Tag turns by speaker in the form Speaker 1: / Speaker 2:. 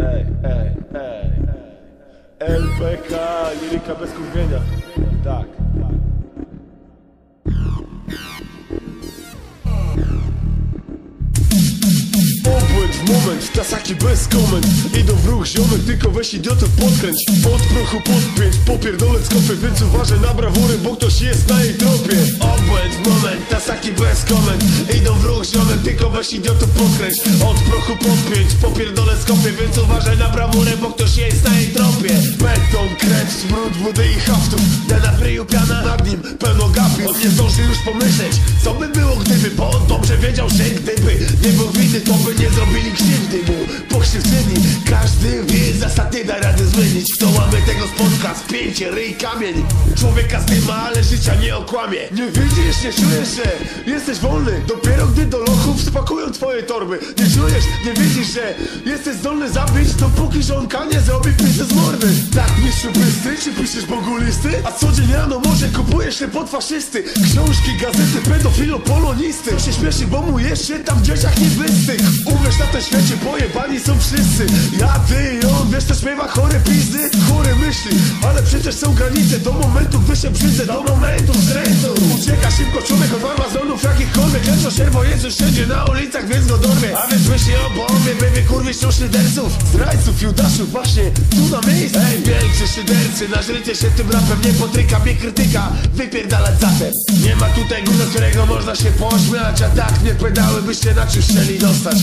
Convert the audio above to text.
Speaker 1: Ej, ej, ej. LPK, liryka bez kurwienia. Tak. W moment, tasaki bez komend Idą w ruch ziomek, tylko weź idiotów podkręć Od prochu podpięć, popierdolec kopy Więc uważaj na brawury, bo ktoś jest na jej tropie W bez komend Idą w ruch ziomek, tylko weź idiotów podkręć Od prochu podpięć, popierdolec kopy Więc uważaj na brawury, bo ktoś jest na jej tropie. Beton, krecz, smród, wody i haftów Dena fryju piana nad nim, pełno gapi On nie zdąży już pomyśleć, co by było gdyby Bo on dobrze wiedział, że gdyby nie był winny To by nie zrobili krzywdy mu. Pokrzywdzeni, każdy wie zasad nie da rady zmienić. Łamie tego spotka, spięcie, ryj, kamień. Człowieka zdyma, ale życia nie okłamie. Nie widzisz, nie czujesz, że jesteś wolny. Dopiero gdy do lochów spakują twoje torby. Nie czujesz, nie widzisz, że jesteś zdolny zabić Dopóki żonka nie zrobi pisy z mordy. Tak mistrzu bystry, czy piszesz Bogu listy? A co dzień rano może kupujesz się pod faszysty. Książki, gazety, pedofilo, polonisty. Się śmieszy, bo mu jeszcze tam w dzieciach niewystych Uwierz na tym świecie, pojebani są wszyscy. Ja, ty i on, wiesz, to śpiewa chore pizdy myśli, ale przecież są granice Do momentu, gdy się brzydzę, do momentu wstrętu Ucieka szybko człowiek od amazonów jakichkolwiek Lecz sierwo Jezus siedzi na ulicach, więc go A więc myśli o bombie, by wykurwić tu szyderców Zdrajców, judaszów, właśnie tu na miejscu. Ej, wielcy szydercy, nażrycie się tym rapem Nie potryka. Mnie krytyka, wypierdalać zatem Nie ma tutaj góry, z którego można się pośmiać A tak nie pedały na czymś chcieli dostać